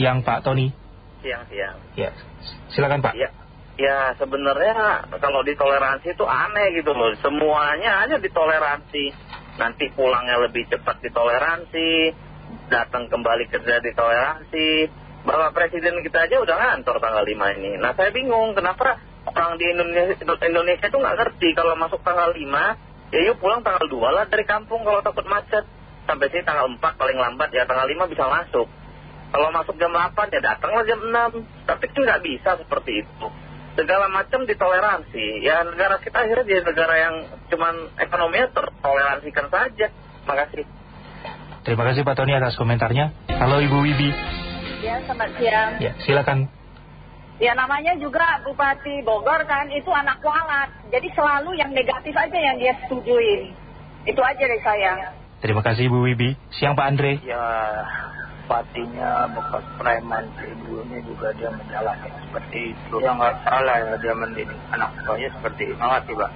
siang Pak Tony. Siang-siang. Ya, silakan Pak. Ya, ya sebenarnya kalau ditoleransi itu aneh gitu loh. Semuanya hanya ditoleransi. Nanti pulangnya lebih cepat ditoleransi, datang kembali kerja ditoleransi. Bapak Presiden kita aja udah ngantor tanggal 5 ini. Nah saya bingung kenapa orang di Indonesia, Indonesia itu nggak ngerti kalau masuk tanggal 5, ya yuk pulang tanggal 2 lah dari kampung kalau takut macet. Sampai sini tanggal 4 paling lambat ya tanggal 5 bisa masuk. Kalau masuk jam 8 ya datanglah jam 6. Tapi kan nggak bisa seperti itu. Segala macam ditoleransi. Ya negara kita akhirnya jadi negara yang cuman ekonominya tertoleransikan saja. Makasih. Terima kasih Pak Tony atas komentarnya. Halo Ibu Wibi. Ya, selamat siang. Ya, silakan. Ya, namanya juga Bupati Bogor kan, itu anak kualat. Jadi selalu yang negatif aja yang dia setujuin. Itu aja dari saya. Terima kasih Ibu Wibi. Siang Pak Andre. Ya, bupatinya bekas preman ibunya juga dia menjalankan seperti itu. Ya nggak salah ya dia mendidik anak buahnya seperti itu. Makasih Pak.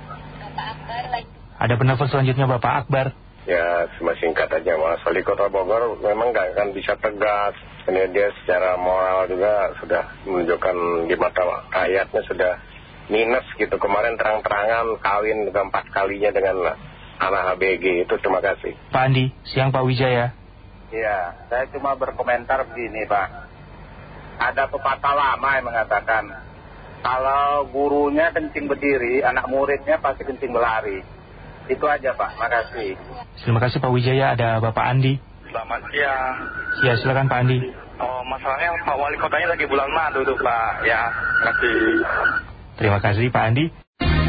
Ada penelpon selanjutnya Bapak Akbar. Ya, cuma singkat aja Mas. Wali Kota Bogor memang nggak akan bisa tegas. Ini dia secara moral juga sudah menunjukkan di mata rakyatnya sudah minus gitu. Kemarin terang-terangan kawin keempat kalinya dengan anak HBG itu. Terima kasih. Pak Andi, siang Pak Wijaya. Ya, saya cuma berkomentar begini Pak. Ada pepatah lama yang mengatakan, kalau gurunya kencing berdiri, anak muridnya pasti kencing berlari. Itu aja Pak, makasih. Terima kasih Pak Wijaya. Ada Bapak Andi. Selamat siang. Ya, silakan Pak Andi. Oh, masalahnya Pak Wali Kotanya lagi bulan madu tuh Pak. Ya, kasih. Terima kasih Pak Andi.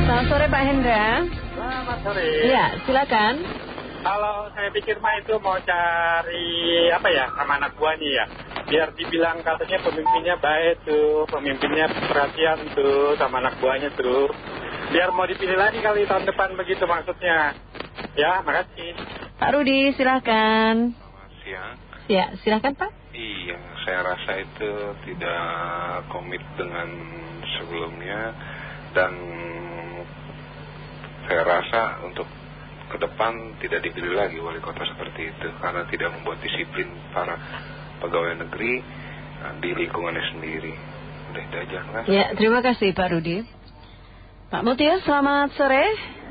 Selamat sore Pak Hendra. Selamat sore. Iya, silakan. Kalau saya pikir mah itu mau cari apa ya sama anak buahnya ya. Biar dibilang katanya pemimpinnya baik tuh, pemimpinnya perhatian tuh sama anak buahnya tuh. Biar mau dipilih lagi kali tahun depan begitu maksudnya. Ya, makasih. Pak Rudi, silakan. Selamat siang. Ya, silakan Pak. Iya, saya rasa itu tidak komit dengan sebelumnya dan saya rasa untuk ke depan tidak dipilih lagi wali kota seperti itu karena tidak membuat disiplin para pegawai negeri nah, di lingkungannya sendiri. Udah itu aja, kan? Ya, terima kasih Pak Rudi. Pak Mutia, selamat sore.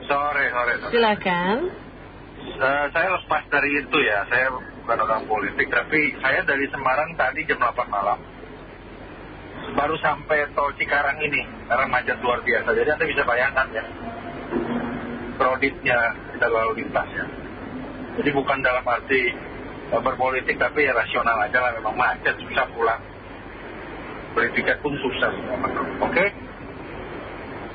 Sore, sore, sore. Silakan. Eh, saya lepas dari itu ya, saya bukan orang politik, tapi saya dari Semarang tadi jam 8 malam. Baru sampai tol Cikarang ini, karena macet luar biasa. Jadi Anda bisa bayangkan ya, lalu lintas ya. Jadi bukan dalam arti eh, berpolitik, tapi ya rasional aja lah, memang macet, susah pulang. Beli tiket pun susah. Oke?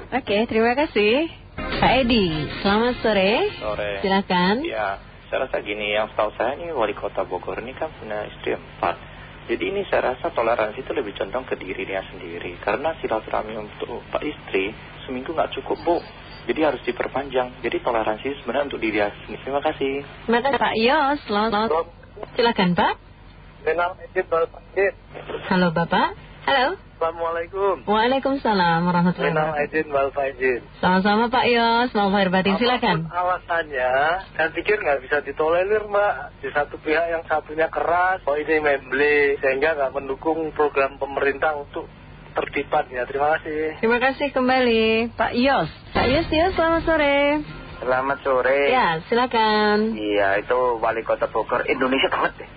Oke, terima kasih. Pak Edi, selamat sore. Sore. Silakan. Ya, saya rasa gini, yang setahu saya ini wali kota Bogor ini kan punya istri empat. Jadi ini saya rasa toleransi itu lebih condong ke diri dia sendiri. Karena silaturahmi untuk Pak istri seminggu nggak cukup, Bu. Jadi harus diperpanjang. Jadi toleransi sebenarnya untuk diri dia sendiri. Terima kasih. Terima kasih Pak Yos, selamat. Silakan Pak. Halo Bapak. Halo. Assalamualaikum. Waalaikumsalam warahmatullahi wabarakatuh. Ejit Balfajit. Sama-sama Pak Yos, mau lahir batin silakan. Alasannya, saya pikir nggak bisa ditolerir Mbak. Di satu pihak yang satunya keras, oh ini memble, sehingga nggak mendukung program pemerintah untuk tertibat ya. Terima kasih. Terima kasih kembali Pak Yos. Pak Yos, Yos, selamat sore. Selamat sore. Ya, silakan. Iya, itu wali kota Bogor Indonesia banget deh.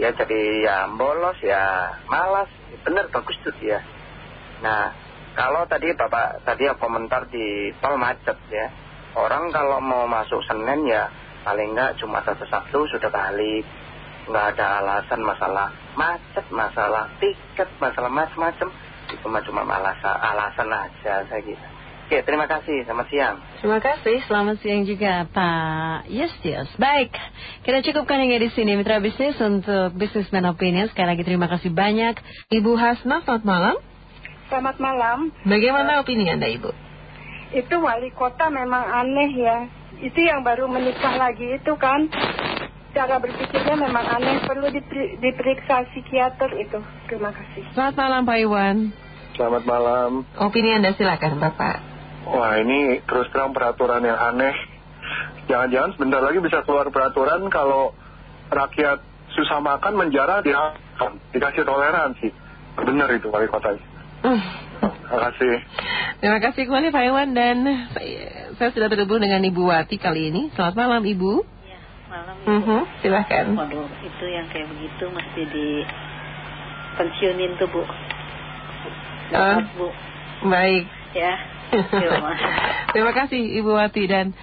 Ya jadi ya bolos ya malas, bener bagus tuh ya. Nah kalau tadi bapak tadi yang komentar di tol macet ya, orang kalau mau masuk Senin ya paling nggak cuma satu Sabtu sudah balik, nggak ada alasan masalah macet, masalah tiket, masalah macam-macam, itu cuma malas alasan aja saya gitu. Oke terima kasih, selamat siang. Terima kasih, selamat siang juga Pak Yes Yes. Baik, kita cukupkan hingga di sini Mitra Bisnis untuk Businessman Opinion. Sekali lagi terima kasih banyak. Ibu Hasna, selamat malam. Selamat malam. Bagaimana opini Anda Ibu? Itu wali kota memang aneh ya. Itu yang baru menikah lagi itu kan. Cara berpikirnya memang aneh. Perlu diperi- diperiksa psikiater itu. Terima kasih. Selamat malam Pak Iwan. Selamat malam. Opini Anda silakan Bapak. Wah ini terus terang peraturan yang aneh. Jangan-jangan sebentar lagi bisa keluar peraturan kalau rakyat susah makan menjara dia dikasih toleransi benar itu wali kotanya Hmm. terima kasih Terima kasih kembali Pak Iwan dan saya, saya sudah terhubung dengan Ibu Wati kali ini. Selamat malam Ibu. malam Mhm, silahkan. Waduh, itu yang kayak begitu mesti di pensiunin tuh Bu. Ah. Bu. Baik. Ya. Terima kasih Ibu Wati dan